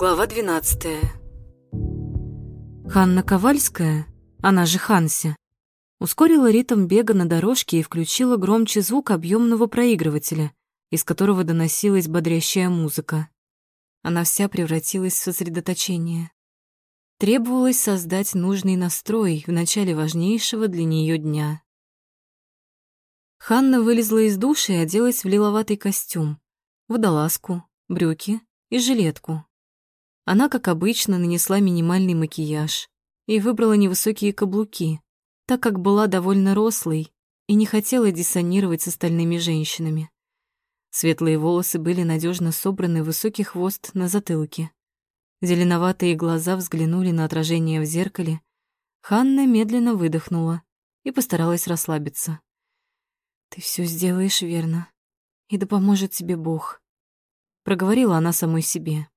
Глава 12. Ханна Ковальская, она же Ханси, ускорила ритм бега на дорожке и включила громче звук объемного проигрывателя, из которого доносилась бодрящая музыка. Она вся превратилась в сосредоточение. Требовалось создать нужный настрой в начале важнейшего для нее дня. Ханна вылезла из души и оделась в лиловатый костюм, водолазку, брюки и жилетку. Она, как обычно, нанесла минимальный макияж и выбрала невысокие каблуки, так как была довольно рослой и не хотела диссонировать с остальными женщинами. Светлые волосы были надежно собраны в высокий хвост на затылке. Зеленоватые глаза взглянули на отражение в зеркале. Ханна медленно выдохнула и постаралась расслабиться. «Ты все сделаешь верно, и да поможет тебе Бог», — проговорила она самой себе.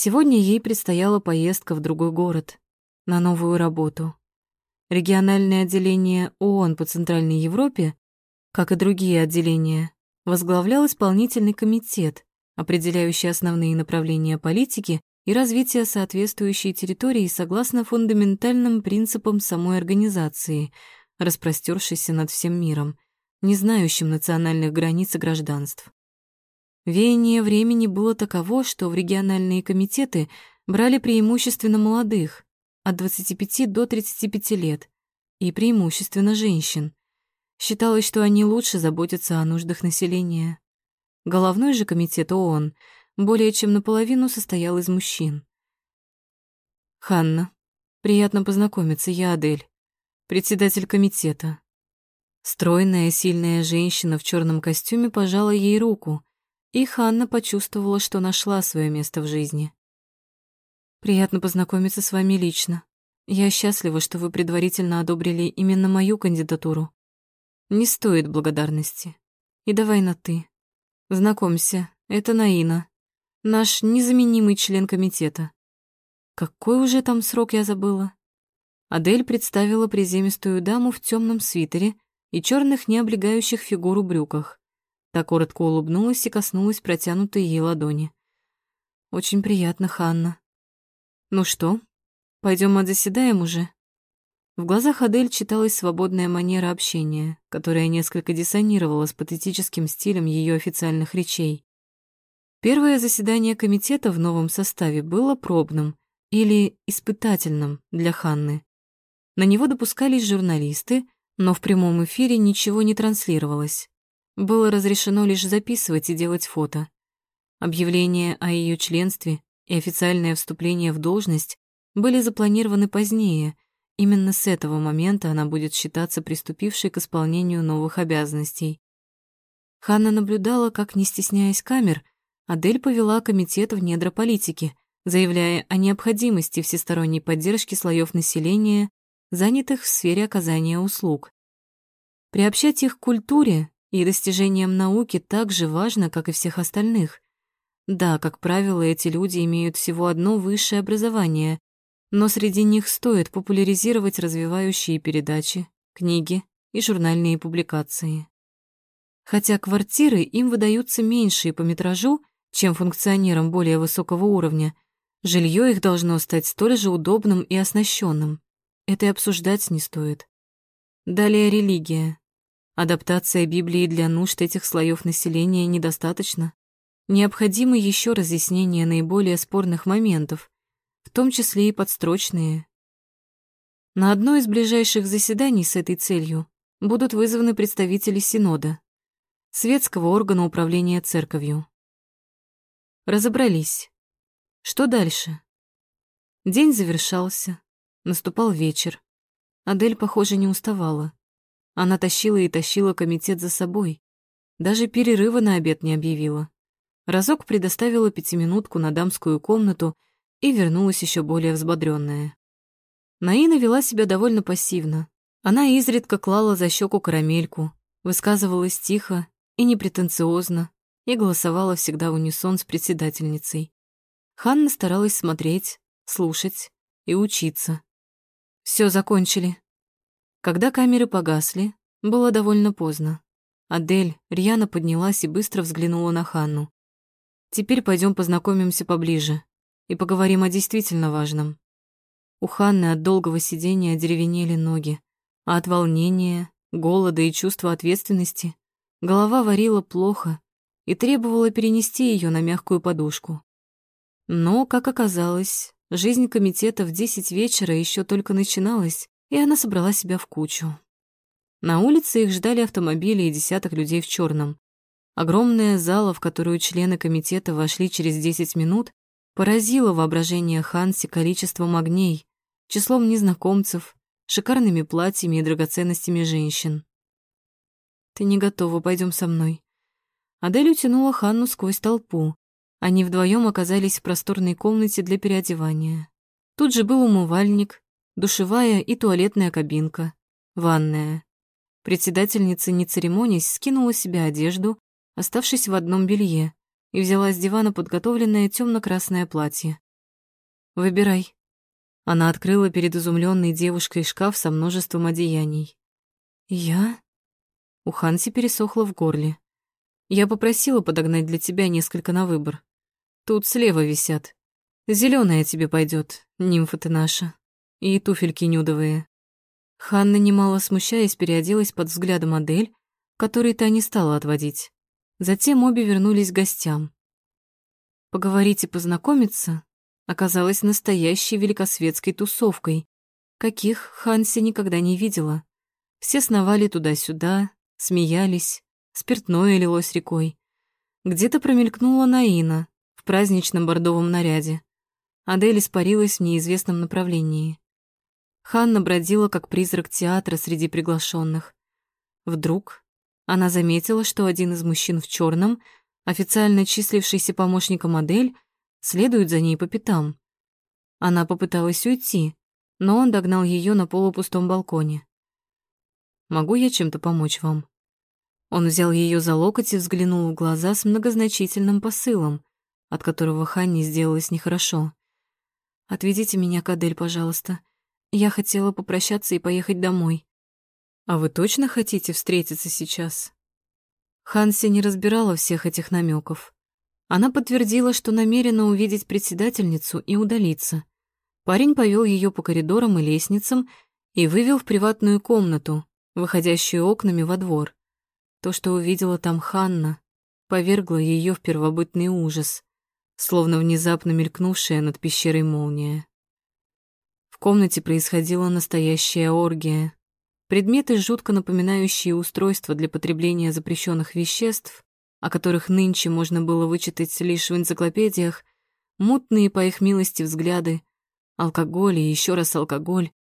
Сегодня ей предстояла поездка в другой город, на новую работу. Региональное отделение ООН по Центральной Европе, как и другие отделения, возглавлял исполнительный комитет, определяющий основные направления политики и развития соответствующей территории согласно фундаментальным принципам самой организации, распростершейся над всем миром, не знающим национальных границ и гражданств. Веяние времени было таково, что в региональные комитеты брали преимущественно молодых, от 25 до 35 лет, и преимущественно женщин. Считалось, что они лучше заботятся о нуждах населения. Головной же комитет ООН более чем наполовину состоял из мужчин. «Ханна, приятно познакомиться, я Адель, председатель комитета». Стройная, сильная женщина в черном костюме пожала ей руку, и Ханна почувствовала, что нашла свое место в жизни. «Приятно познакомиться с вами лично. Я счастлива, что вы предварительно одобрили именно мою кандидатуру. Не стоит благодарности. И давай на «ты». Знакомься, это Наина, наш незаменимый член комитета. Какой уже там срок я забыла?» Адель представила приземистую даму в темном свитере и черных необлегающих фигуру брюках. Та коротко улыбнулась и коснулась протянутой ей ладони. «Очень приятно, Ханна. Ну что, пойдем отзаседаем уже?» В глазах Адель читалась свободная манера общения, которая несколько диссонировала с патетическим стилем ее официальных речей. Первое заседание комитета в новом составе было пробным или испытательным для Ханны. На него допускались журналисты, но в прямом эфире ничего не транслировалось. Было разрешено лишь записывать и делать фото. Объявление о ее членстве и официальное вступление в должность были запланированы позднее. Именно с этого момента она будет считаться приступившей к исполнению новых обязанностей. Ханна наблюдала, как, не стесняясь камер, Адель повела комитет в недра политики, заявляя о необходимости всесторонней поддержки слоев населения, занятых в сфере оказания услуг. Приобщать их к культуре и достижением науки так же важно, как и всех остальных. Да, как правило, эти люди имеют всего одно высшее образование, но среди них стоит популяризировать развивающие передачи, книги и журнальные публикации. Хотя квартиры им выдаются меньшие по метражу, чем функционерам более высокого уровня, жилье их должно стать столь же удобным и оснащенным. Это и обсуждать не стоит. Далее религия. Адаптация Библии для нужд этих слоев населения недостаточно. Необходимо еще разъяснение наиболее спорных моментов, в том числе и подстрочные. На одно из ближайших заседаний с этой целью будут вызваны представители Синода, светского органа управления церковью. Разобрались. Что дальше? День завершался, наступал вечер. Адель, похоже, не уставала. Она тащила и тащила комитет за собой. Даже перерыва на обед не объявила. Разок предоставила пятиминутку на дамскую комнату и вернулась еще более взбодрённая. Наина вела себя довольно пассивно. Она изредка клала за щеку карамельку, высказывалась тихо и непретенциозно, и голосовала всегда в унисон с председательницей. Ханна старалась смотреть, слушать и учиться. Все закончили», когда камеры погасли, было довольно поздно. Адель рьяно поднялась и быстро взглянула на Ханну. Теперь пойдем познакомимся поближе и поговорим о действительно важном. У Ханны от долгого сидения деревенели ноги, а от волнения, голода и чувства ответственности голова варила плохо и требовала перенести ее на мягкую подушку. Но, как оказалось, жизнь комитета в десять вечера еще только начиналась, и она собрала себя в кучу. На улице их ждали автомобили и десяток людей в черном. Огромная зала, в которую члены комитета вошли через десять минут, поразила воображение Ханси количеством огней, числом незнакомцев, шикарными платьями и драгоценностями женщин. «Ты не готова, пойдем со мной». Адель утянула Ханну сквозь толпу. Они вдвоем оказались в просторной комнате для переодевания. Тут же был умывальник, душевая и туалетная кабинка, ванная. Председательница, не церемонясь, скинула себе одежду, оставшись в одном белье, и взяла с дивана подготовленное темно красное платье. «Выбирай». Она открыла перед изумленной девушкой шкаф со множеством одеяний. «Я?» У Ханси пересохло в горле. «Я попросила подогнать для тебя несколько на выбор. Тут слева висят. Зеленая тебе пойдет, нимфа ты наша. И туфельки нюдовые». Ханна, немало смущаясь, переоделась под взглядом модель, который та не стала отводить. Затем обе вернулись к гостям. Поговорить и познакомиться оказалось настоящей великосветской тусовкой, каких Ханси никогда не видела. Все сновали туда-сюда, смеялись, спиртное лилось рекой. Где-то промелькнула Наина в праздничном бордовом наряде. Адель испарилась в неизвестном направлении. Ханна бродила как призрак театра среди приглашенных. Вдруг она заметила, что один из мужчин в черном, официально числившийся помощником модель, следует за ней по пятам. Она попыталась уйти, но он догнал ее на полупустом балконе. «Могу я чем-то помочь вам?» Он взял ее за локоть и взглянул в глаза с многозначительным посылом, от которого Ханне сделалось нехорошо. «Отведите меня к Адель, пожалуйста. Я хотела попрощаться и поехать домой. «А вы точно хотите встретиться сейчас?» Ханси не разбирала всех этих намеков. Она подтвердила, что намерена увидеть председательницу и удалиться. Парень повел ее по коридорам и лестницам и вывел в приватную комнату, выходящую окнами во двор. То, что увидела там Ханна, повергло ее в первобытный ужас, словно внезапно мелькнувшая над пещерой молния. В комнате происходила настоящая оргия. Предметы, жутко напоминающие устройства для потребления запрещенных веществ, о которых нынче можно было вычитать лишь в энциклопедиях, мутные по их милости взгляды, алкоголь и еще раз алкоголь,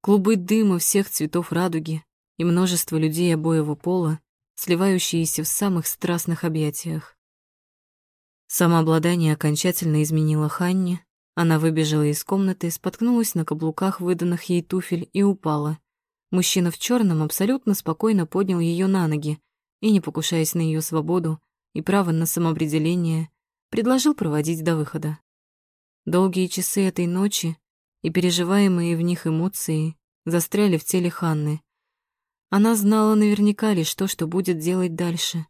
клубы дыма всех цветов радуги и множество людей обоего пола, сливающиеся в самых страстных объятиях. Самообладание окончательно изменило Ханне, она выбежала из комнаты, споткнулась на каблуках выданных ей туфель и упала — Мужчина в черном абсолютно спокойно поднял ее на ноги и, не покушаясь на ее свободу и право на самоопределение, предложил проводить до выхода. Долгие часы этой ночи и переживаемые в них эмоции застряли в теле Ханны. Она знала наверняка лишь то, что будет делать дальше.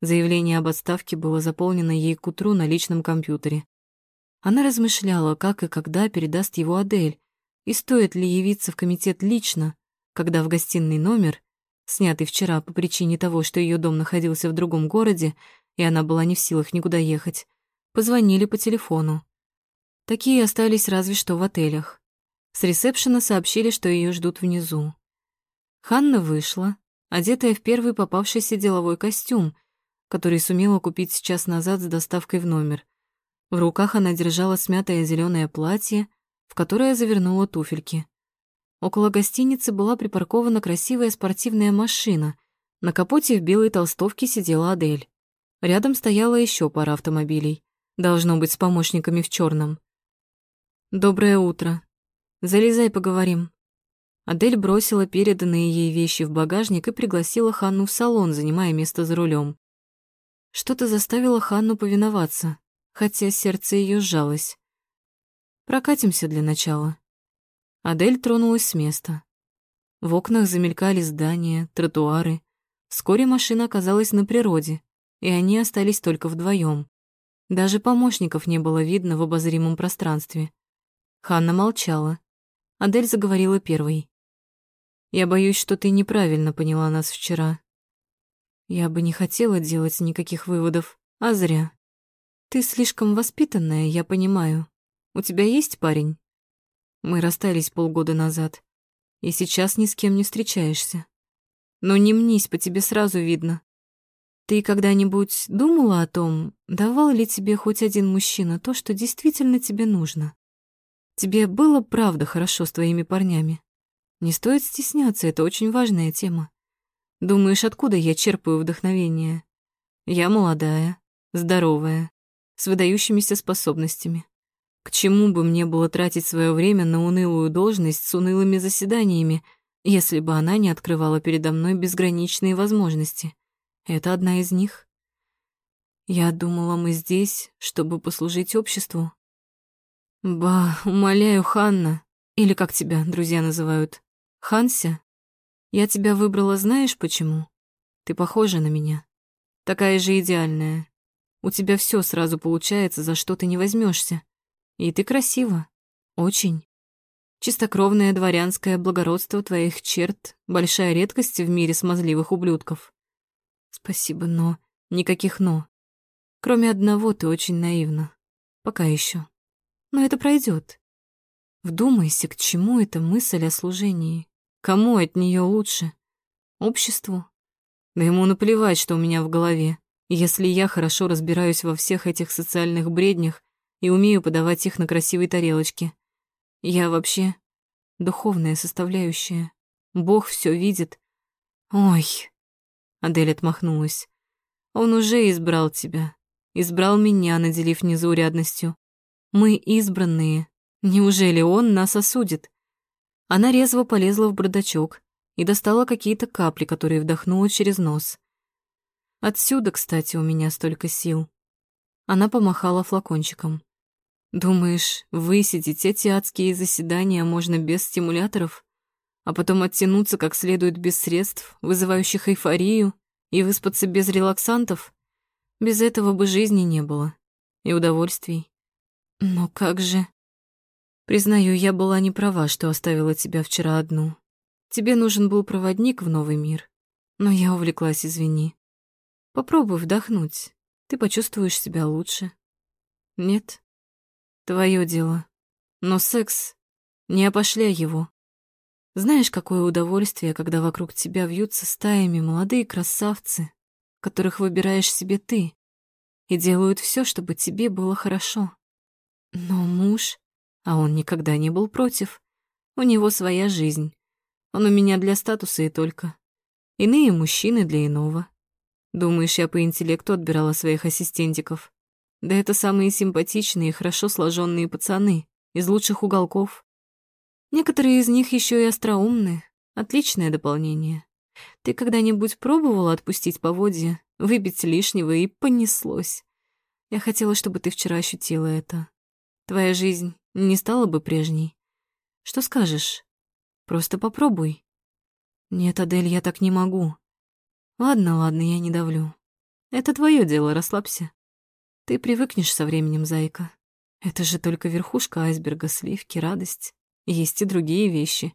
Заявление об отставке было заполнено ей к утру на личном компьютере. Она размышляла, как и когда передаст его Адель, и стоит ли явиться в комитет лично, когда в гостиный номер, снятый вчера по причине того, что ее дом находился в другом городе, и она была не в силах никуда ехать, позвонили по телефону. Такие остались разве что в отелях. С ресепшена сообщили, что ее ждут внизу. Ханна вышла, одетая в первый попавшийся деловой костюм, который сумела купить час назад с доставкой в номер. В руках она держала смятое зеленое платье, в которое завернула туфельки. Около гостиницы была припаркована красивая спортивная машина. На капоте в белой толстовке сидела Адель. Рядом стояла еще пара автомобилей. Должно быть, с помощниками в черном. «Доброе утро. Залезай, поговорим». Адель бросила переданные ей вещи в багажник и пригласила Ханну в салон, занимая место за рулем. Что-то заставило Ханну повиноваться, хотя сердце ее сжалось. «Прокатимся для начала», Адель тронулась с места. В окнах замелькали здания, тротуары. Вскоре машина оказалась на природе, и они остались только вдвоем. Даже помощников не было видно в обозримом пространстве. Ханна молчала. Адель заговорила первой. «Я боюсь, что ты неправильно поняла нас вчера. Я бы не хотела делать никаких выводов, а зря. Ты слишком воспитанная, я понимаю. У тебя есть парень? Мы расстались полгода назад, и сейчас ни с кем не встречаешься. Но не мнись, по тебе сразу видно. Ты когда-нибудь думала о том, давал ли тебе хоть один мужчина то, что действительно тебе нужно? Тебе было правда хорошо с твоими парнями? Не стоит стесняться, это очень важная тема. Думаешь, откуда я черпаю вдохновение? Я молодая, здоровая, с выдающимися способностями. К чему бы мне было тратить свое время на унылую должность с унылыми заседаниями, если бы она не открывала передо мной безграничные возможности? Это одна из них. Я думала, мы здесь, чтобы послужить обществу. Ба, умоляю, Ханна, или как тебя друзья называют, Ханся? Я тебя выбрала знаешь почему? Ты похожа на меня. Такая же идеальная. У тебя все сразу получается, за что ты не возьмешься. И ты красива. Очень. Чистокровное дворянское благородство твоих черт — большая редкость в мире смазливых ублюдков. Спасибо, но... Никаких «но». Кроме одного, ты очень наивна. Пока еще. Но это пройдет. Вдумайся, к чему эта мысль о служении. Кому от нее лучше? Обществу? Да ему наплевать, что у меня в голове. Если я хорошо разбираюсь во всех этих социальных бреднях и умею подавать их на красивой тарелочке. Я вообще духовная составляющая. Бог все видит. Ой, Адель отмахнулась. Он уже избрал тебя. Избрал меня, наделив незаурядностью. Мы избранные. Неужели он нас осудит? Она резво полезла в бардачок и достала какие-то капли, которые вдохнула через нос. Отсюда, кстати, у меня столько сил. Она помахала флакончиком. Думаешь, высидеть эти адские заседания можно без стимуляторов, а потом оттянуться как следует без средств, вызывающих эйфорию, и выспаться без релаксантов? Без этого бы жизни не было. И удовольствий. Но как же... Признаю, я была не права, что оставила тебя вчера одну. Тебе нужен был проводник в новый мир. Но я увлеклась, извини. Попробуй вдохнуть. Ты почувствуешь себя лучше. Нет? Твое дело. Но секс... Не опошляй его. Знаешь, какое удовольствие, когда вокруг тебя вьются стаями молодые красавцы, которых выбираешь себе ты, и делают все, чтобы тебе было хорошо. Но муж... А он никогда не был против. У него своя жизнь. Он у меня для статуса и только. Иные мужчины для иного. Думаешь, я по интеллекту отбирала своих ассистентиков? Да это самые симпатичные, хорошо сложенные пацаны из лучших уголков. Некоторые из них еще и остроумные. Отличное дополнение. Ты когда-нибудь пробовала отпустить поводья, выбить лишнего и понеслось? Я хотела, чтобы ты вчера ощутила это. Твоя жизнь не стала бы прежней. Что скажешь? Просто попробуй. Нет, Адель, я так не могу. Ладно, ладно, я не давлю. Это твое дело, расслабься. Ты привыкнешь со временем, зайка. Это же только верхушка айсберга, сливки, радость. Есть и другие вещи.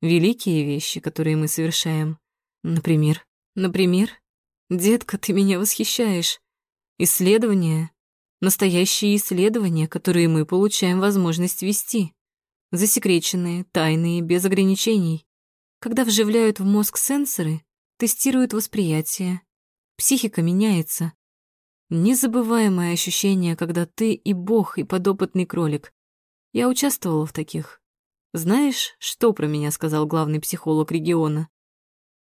Великие вещи, которые мы совершаем. Например, например, детка, ты меня восхищаешь. Исследования, Настоящие исследования, которые мы получаем возможность вести. Засекреченные, тайные, без ограничений. Когда вживляют в мозг сенсоры, тестируют восприятие. Психика меняется. Незабываемое ощущение, когда ты и бог, и подопытный кролик. Я участвовала в таких. Знаешь, что про меня сказал главный психолог региона?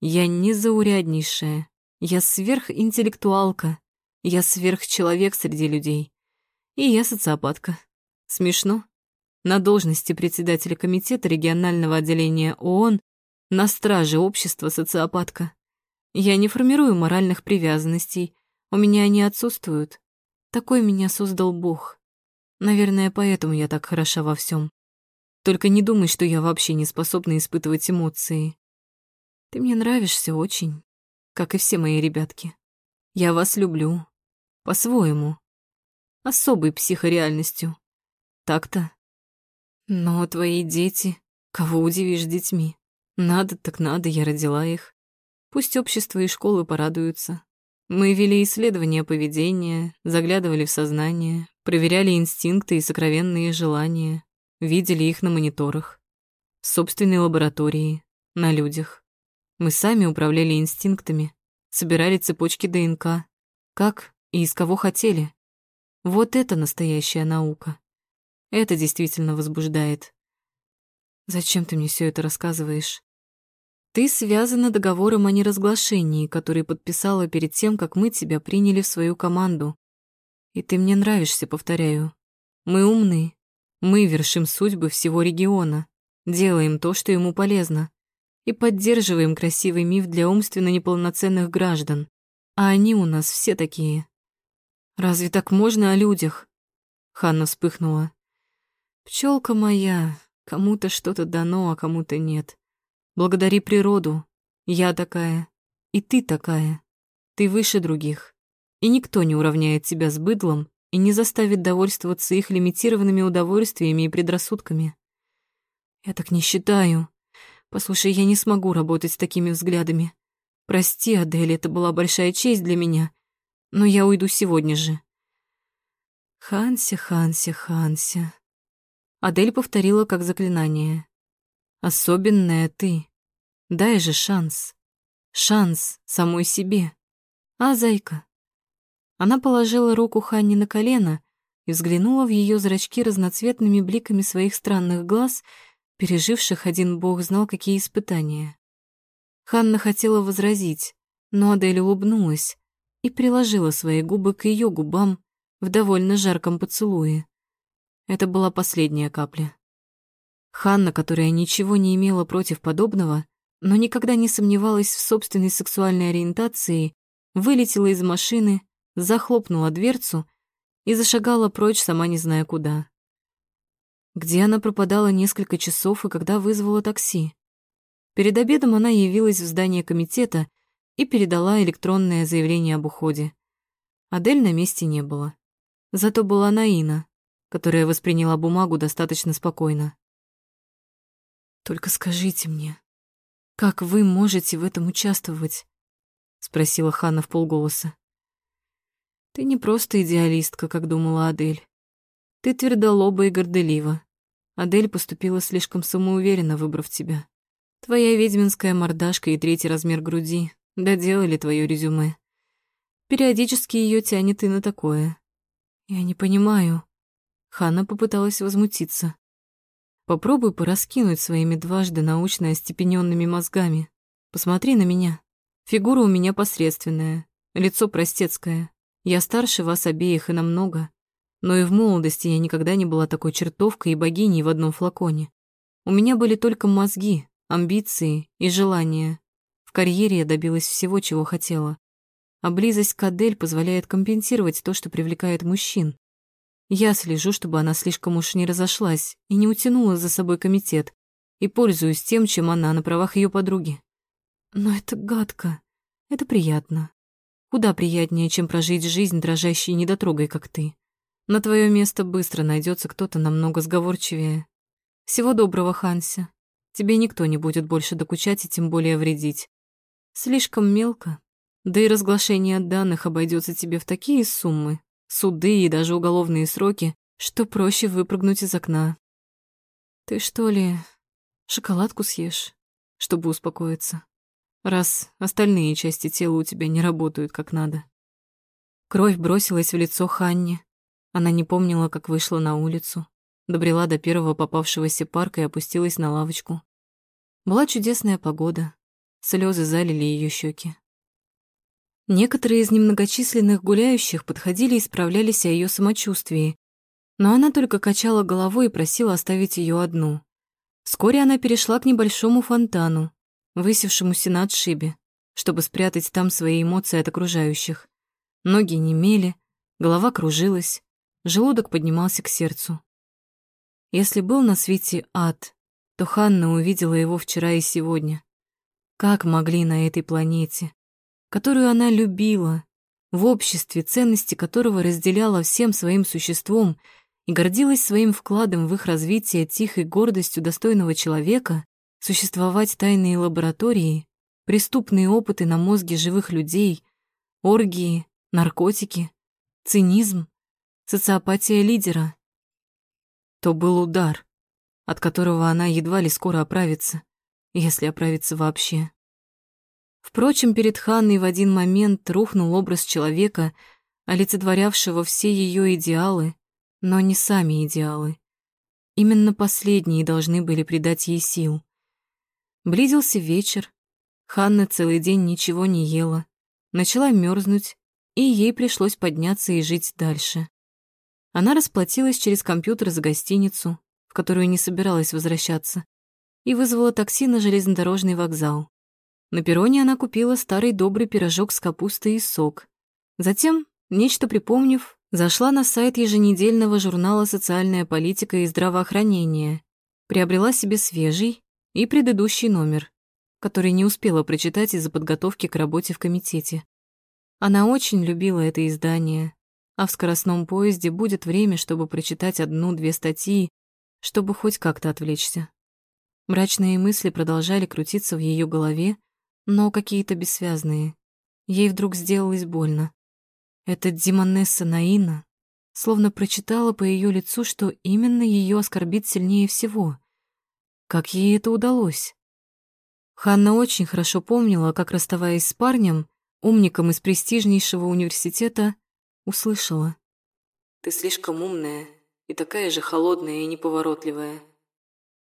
Я незауряднейшая. Я сверхинтеллектуалка. Я сверхчеловек среди людей. И я социопатка. Смешно. На должности председателя комитета регионального отделения ООН на страже общества социопатка. Я не формирую моральных привязанностей, у меня они отсутствуют. Такой меня создал Бог. Наверное, поэтому я так хороша во всем. Только не думай, что я вообще не способна испытывать эмоции. Ты мне нравишься очень, как и все мои ребятки. Я вас люблю, по-своему. особой психореальностью. Так-то? Но твои дети... Кого удивишь детьми? Надо так надо, я родила их. Пусть общество и школы порадуются. Мы вели исследования поведения, заглядывали в сознание, проверяли инстинкты и сокровенные желания, видели их на мониторах, в собственной лаборатории, на людях. Мы сами управляли инстинктами, собирали цепочки ДНК, как и из кого хотели. Вот это настоящая наука. Это действительно возбуждает. Зачем ты мне все это рассказываешь? Ты связана договором о неразглашении, который подписала перед тем, как мы тебя приняли в свою команду. И ты мне нравишься, повторяю. Мы умны. Мы вершим судьбы всего региона, делаем то, что ему полезно, и поддерживаем красивый миф для умственно неполноценных граждан. А они у нас все такие. Разве так можно о людях? Ханна вспыхнула. Пчелка моя, кому-то что-то дано, а кому-то нет. Благодари природу. Я такая, и ты такая. Ты выше других. И никто не уравняет тебя с быдлом и не заставит довольствоваться их лимитированными удовольствиями и предрассудками. Я так не считаю. Послушай, я не смогу работать с такими взглядами. Прости, Адель, это была большая честь для меня, но я уйду сегодня же. Ханся, Ханся, Ханся. Адель повторила как заклинание. Особенная ты. Дай же шанс. Шанс самой себе. А, зайка? Она положила руку Ханне на колено и взглянула в ее зрачки разноцветными бликами своих странных глаз, переживших один бог знал какие испытания. Ханна хотела возразить, но Адель улыбнулась и приложила свои губы к ее губам в довольно жарком поцелуе. Это была последняя капля. Ханна, которая ничего не имела против подобного, но никогда не сомневалась в собственной сексуальной ориентации, вылетела из машины захлопнула дверцу и зашагала прочь, сама не зная куда. Где она пропадала несколько часов и когда вызвала такси? Перед обедом она явилась в здание комитета и передала электронное заявление об уходе. Адель на месте не было. Зато была Наина, которая восприняла бумагу достаточно спокойно. «Только скажите мне, как вы можете в этом участвовать?» — спросила Ханна в полголоса. Ты не просто идеалистка, как думала Адель. Ты твердолоба и горделива. Адель поступила слишком самоуверенно, выбрав тебя. Твоя ведьминская мордашка и третий размер груди доделали твое резюме. Периодически ее тянет и на такое. Я не понимаю. Ханна попыталась возмутиться. Попробуй пораскинуть своими дважды научно остепененными мозгами. Посмотри на меня. Фигура у меня посредственная, лицо простецкое, я старше вас обеих и намного, но и в молодости я никогда не была такой чертовкой и богиней в одном флаконе. У меня были только мозги, амбиции и желания. В карьере я добилась всего, чего хотела. А близость к Адель позволяет компенсировать то, что привлекает мужчин. Я слежу, чтобы она слишком уж не разошлась и не утянула за собой комитет, и пользуюсь тем, чем она на правах ее подруги. Но это гадко. Это приятно. Куда приятнее, чем прожить жизнь дрожащей недотрогой, как ты. На твое место быстро найдется кто-то намного сговорчивее. Всего доброго, Ханся. Тебе никто не будет больше докучать и тем более вредить. Слишком мелко. Да и разглашение данных обойдется тебе в такие суммы, суды и даже уголовные сроки, что проще выпрыгнуть из окна. Ты что ли шоколадку съешь, чтобы успокоиться? раз остальные части тела у тебя не работают как надо. Кровь бросилась в лицо Ханне. Она не помнила, как вышла на улицу, добрела до первого попавшегося парка и опустилась на лавочку. Была чудесная погода, слезы залили ее щеки. Некоторые из немногочисленных гуляющих подходили и справлялись о ее самочувствии, но она только качала головой и просила оставить ее одну. Вскоре она перешла к небольшому фонтану, высевшемуся на отшибе, чтобы спрятать там свои эмоции от окружающих. Ноги немели, голова кружилась, желудок поднимался к сердцу. Если был на свете ад, то Ханна увидела его вчера и сегодня. Как могли на этой планете, которую она любила, в обществе, ценности которого разделяла всем своим существом и гордилась своим вкладом в их развитие тихой гордостью достойного человека, существовать тайные лаборатории, преступные опыты на мозге живых людей, оргии, наркотики, цинизм, социопатия лидера. То был удар, от которого она едва ли скоро оправится, если оправится вообще. Впрочем, перед Ханной в один момент рухнул образ человека, олицетворявшего все ее идеалы, но не сами идеалы. Именно последние должны были придать ей сил. Близился вечер. Ханна целый день ничего не ела. Начала мерзнуть, и ей пришлось подняться и жить дальше. Она расплатилась через компьютер за гостиницу, в которую не собиралась возвращаться, и вызвала такси на железнодорожный вокзал. На перроне она купила старый добрый пирожок с капустой и сок. Затем, нечто припомнив, зашла на сайт еженедельного журнала «Социальная политика и здравоохранение», приобрела себе свежий и предыдущий номер, который не успела прочитать из-за подготовки к работе в комитете. Она очень любила это издание, а в скоростном поезде будет время, чтобы прочитать одну-две статьи, чтобы хоть как-то отвлечься. Мрачные мысли продолжали крутиться в ее голове, но какие-то бессвязные. Ей вдруг сделалось больно. Эта Димонесса Наина словно прочитала по ее лицу, что именно ее оскорбит сильнее всего. Как ей это удалось? Ханна очень хорошо помнила, как, расставаясь с парнем, умником из престижнейшего университета, услышала. «Ты слишком умная и такая же холодная и неповоротливая».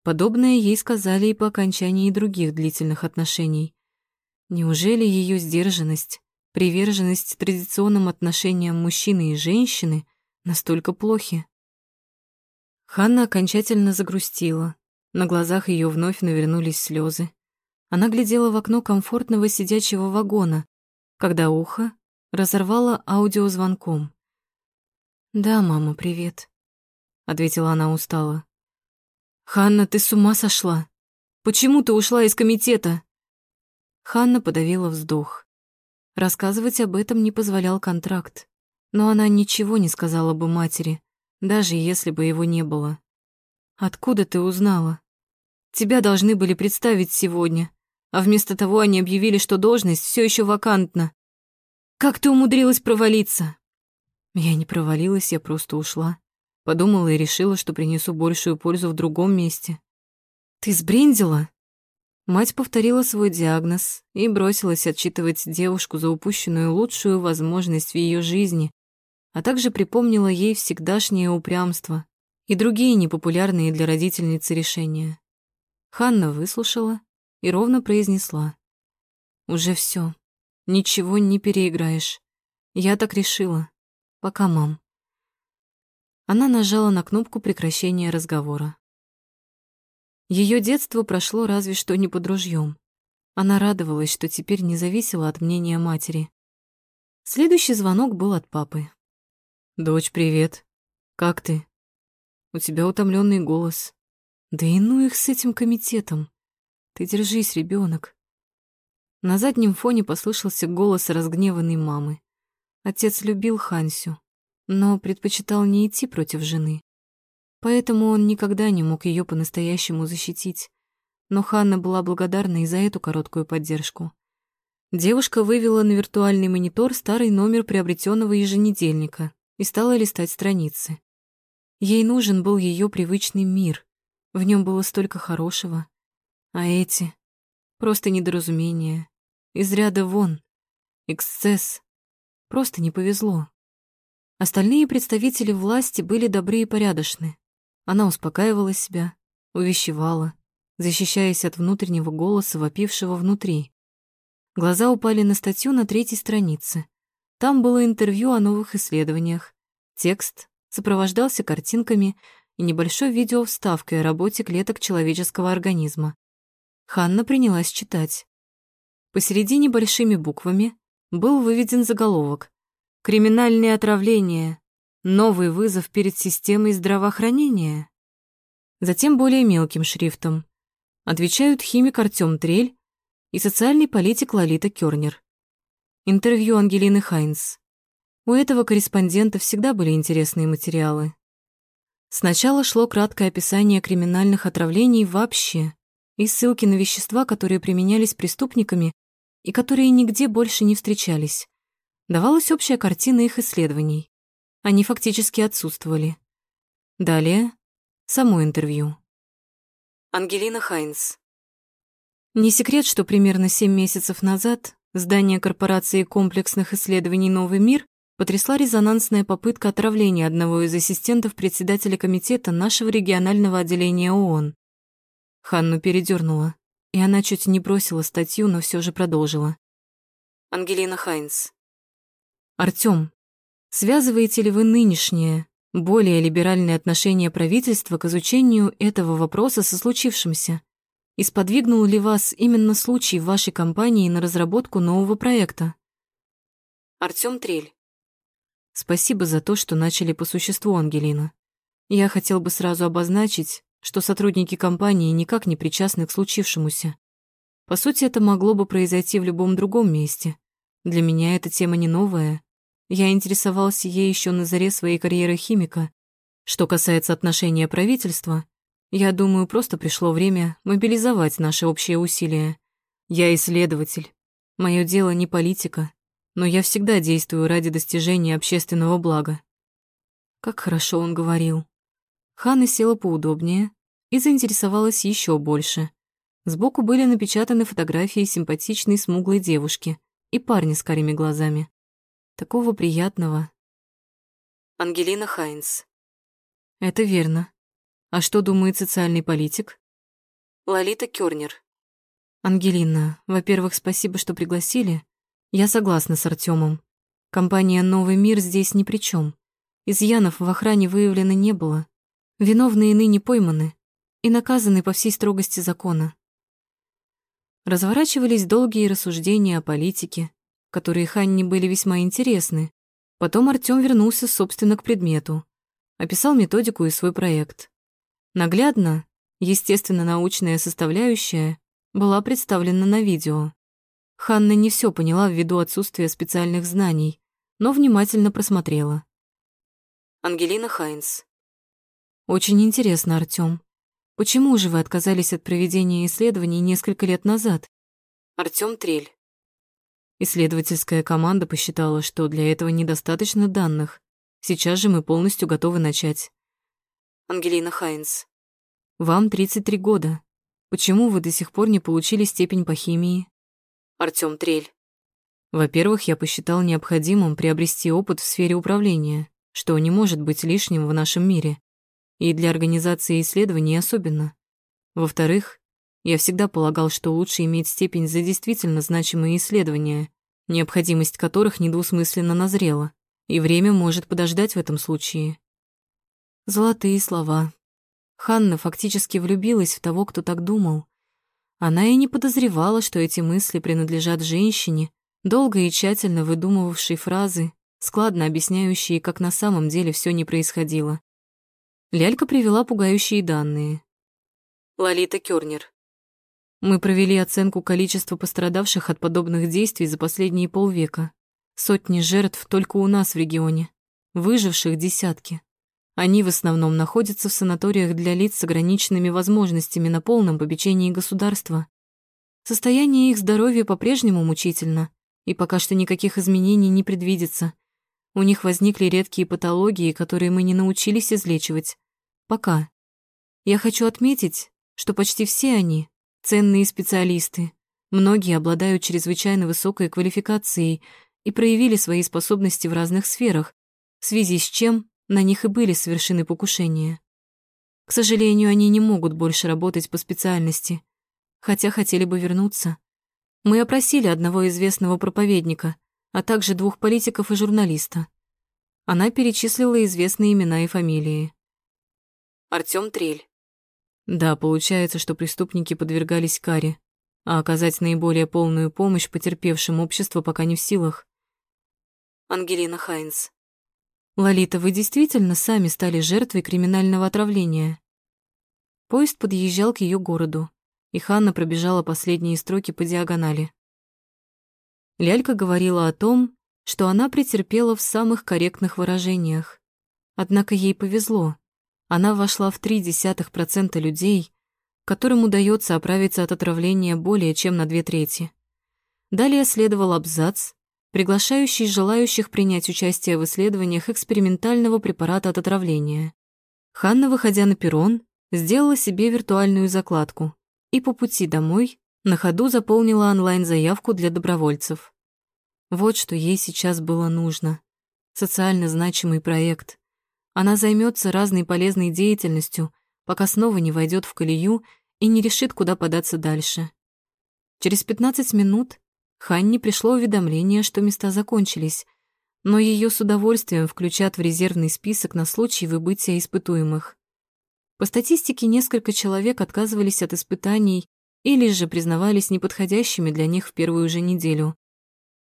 Подобное ей сказали и по окончании других длительных отношений. Неужели ее сдержанность, приверженность традиционным отношениям мужчины и женщины настолько плохи? Ханна окончательно загрустила. На глазах ее вновь навернулись слезы. Она глядела в окно комфортного сидячего вагона, когда ухо разорвало аудиозвонком. «Да, мама, привет», — ответила она устало. «Ханна, ты с ума сошла? Почему ты ушла из комитета?» Ханна подавила вздох. Рассказывать об этом не позволял контракт, но она ничего не сказала бы матери, даже если бы его не было. «Откуда ты узнала? Тебя должны были представить сегодня, а вместо того они объявили, что должность все еще вакантна. Как ты умудрилась провалиться?» Я не провалилась, я просто ушла. Подумала и решила, что принесу большую пользу в другом месте. «Ты сбрендила?» Мать повторила свой диагноз и бросилась отчитывать девушку за упущенную лучшую возможность в ее жизни, а также припомнила ей всегдашнее упрямство и другие непопулярные для родительницы решения. Ханна выслушала и ровно произнесла. «Уже все, ничего не переиграешь. Я так решила. Пока, мам». Она нажала на кнопку прекращения разговора. Ее детство прошло разве что не под ружьем. Она радовалась, что теперь не зависела от мнения матери. Следующий звонок был от папы. «Дочь, привет. Как ты? У тебя утомленный голос. Да и ну их с этим комитетом. Ты держись, ребенок. На заднем фоне послышался голос разгневанной мамы. Отец любил Хансю, но предпочитал не идти против жены. Поэтому он никогда не мог ее по-настоящему защитить. Но Ханна была благодарна и за эту короткую поддержку. Девушка вывела на виртуальный монитор старый номер приобретенного еженедельника и стала листать страницы. Ей нужен был ее привычный мир. В нем было столько хорошего. А эти — просто недоразумения. Из ряда вон. Эксцесс. Просто не повезло. Остальные представители власти были добры и порядочны. Она успокаивала себя, увещевала, защищаясь от внутреннего голоса, вопившего внутри. Глаза упали на статью на третьей странице. Там было интервью о новых исследованиях. Текст сопровождался картинками и небольшой видеовставкой о работе клеток человеческого организма. Ханна принялась читать. Посередине большими буквами был выведен заголовок «Криминальное отравление. Новый вызов перед системой здравоохранения. Затем более мелким шрифтом. Отвечают химик Артём Трель и социальный политик Лолита Кёрнер. Интервью Ангелины Хайнс. У этого корреспондента всегда были интересные материалы. Сначала шло краткое описание криминальных отравлений вообще и ссылки на вещества, которые применялись преступниками и которые нигде больше не встречались. Давалась общая картина их исследований. Они фактически отсутствовали. Далее — само интервью. Ангелина Хайнс. Не секрет, что примерно 7 месяцев назад здание корпорации комплексных исследований «Новый мир» потрясла резонансная попытка отравления одного из ассистентов председателя комитета нашего регионального отделения ООН. Ханну передернула, и она чуть не бросила статью, но все же продолжила. Ангелина Хайнс. Артём, связываете ли вы нынешнее, более либеральное отношение правительства к изучению этого вопроса со случившимся? И сподвигнул ли вас именно случай в вашей компании на разработку нового проекта? Артём Трель. Спасибо за то, что начали по существу, Ангелина. Я хотел бы сразу обозначить, что сотрудники компании никак не причастны к случившемуся. По сути, это могло бы произойти в любом другом месте. Для меня эта тема не новая. Я интересовался ей еще на заре своей карьеры химика. Что касается отношения правительства, я думаю, просто пришло время мобилизовать наши общие усилия. Я исследователь. Мое дело не политика, но я всегда действую ради достижения общественного блага. Как хорошо он говорил. Ханна села поудобнее и заинтересовалась еще больше. Сбоку были напечатаны фотографии симпатичной смуглой девушки и парня с карими глазами. Такого приятного. Ангелина Хайнс. Это верно. А что думает социальный политик? Лолита Кёрнер. Ангелина, во-первых, спасибо, что пригласили. Я согласна с Артемом. Компания «Новый мир» здесь ни при чем. Изъянов в охране выявлено не было. Виновные ныне пойманы и наказаны по всей строгости закона. Разворачивались долгие рассуждения о политике, которые Ханне были весьма интересны. Потом Артём вернулся, собственно, к предмету. Описал методику и свой проект. Наглядно, естественно-научная составляющая была представлена на видео. Ханна не все поняла ввиду отсутствия специальных знаний, но внимательно просмотрела. Ангелина Хайнс. Очень интересно, Артём. Почему же вы отказались от проведения исследований несколько лет назад? Артём Трель. Исследовательская команда посчитала, что для этого недостаточно данных. Сейчас же мы полностью готовы начать. Ангелина Хайнс. Вам 33 года. Почему вы до сих пор не получили степень по химии? Артём Трель. Во-первых, я посчитал необходимым приобрести опыт в сфере управления, что не может быть лишним в нашем мире и для организации исследований особенно. Во-вторых, я всегда полагал, что лучше иметь степень за действительно значимые исследования, необходимость которых недвусмысленно назрела, и время может подождать в этом случае. Золотые слова. Ханна фактически влюбилась в того, кто так думал. Она и не подозревала, что эти мысли принадлежат женщине, долго и тщательно выдумывавшей фразы, складно объясняющие, как на самом деле все не происходило. Лялька привела пугающие данные. Лолита Кёрнер. Мы провели оценку количества пострадавших от подобных действий за последние полвека. Сотни жертв только у нас в регионе. Выживших десятки. Они в основном находятся в санаториях для лиц с ограниченными возможностями на полном попечении государства. Состояние их здоровья по-прежнему мучительно, и пока что никаких изменений не предвидится. У них возникли редкие патологии, которые мы не научились излечивать. Пока. Я хочу отметить, что почти все они — ценные специалисты. Многие обладают чрезвычайно высокой квалификацией и проявили свои способности в разных сферах, в связи с чем на них и были совершены покушения. К сожалению, они не могут больше работать по специальности, хотя хотели бы вернуться. Мы опросили одного известного проповедника, а также двух политиков и журналиста. Она перечислила известные имена и фамилии. Артём Трель. Да, получается, что преступники подвергались каре, а оказать наиболее полную помощь потерпевшим общество пока не в силах. Ангелина Хайнс. Лолита, вы действительно сами стали жертвой криминального отравления? Поезд подъезжал к ее городу, и Ханна пробежала последние строки по диагонали. Лялька говорила о том, что она претерпела в самых корректных выражениях. Однако ей повезло. Она вошла в 0,3% людей, которым удается оправиться от отравления более чем на две трети. Далее следовал абзац, приглашающий желающих принять участие в исследованиях экспериментального препарата от отравления. Ханна, выходя на перрон, сделала себе виртуальную закладку и по пути домой на ходу заполнила онлайн-заявку для добровольцев. Вот что ей сейчас было нужно. Социально значимый проект. Она займется разной полезной деятельностью, пока снова не войдет в колею и не решит, куда податься дальше. Через 15 минут Ханне пришло уведомление, что места закончились, но ее с удовольствием включат в резервный список на случай выбытия испытуемых. По статистике, несколько человек отказывались от испытаний или же признавались неподходящими для них в первую же неделю.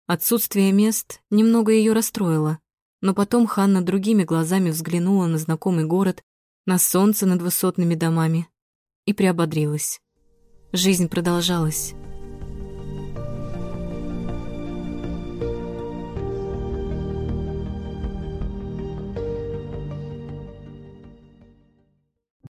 Отсутствие мест немного ее расстроило, но потом Ханна другими глазами взглянула на знакомый город, на солнце над высотными домами и приободрилась. Жизнь продолжалась.